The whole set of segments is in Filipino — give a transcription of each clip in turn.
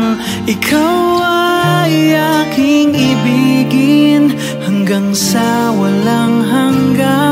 lang Ikaw ay aking ibigin Hanggang sa walang hanggan.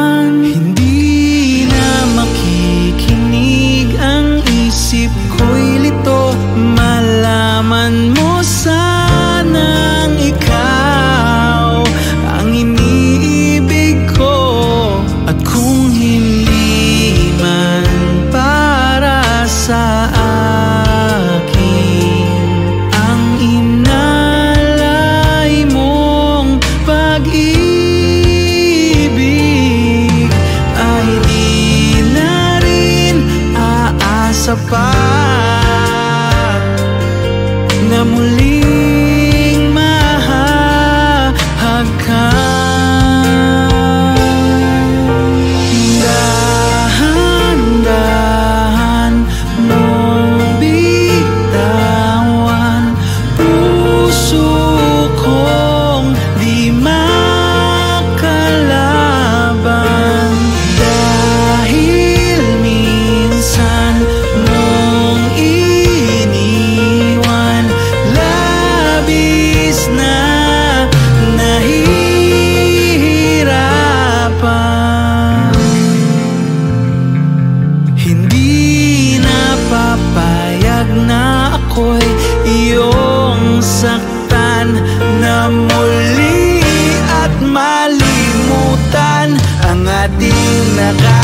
agarrar.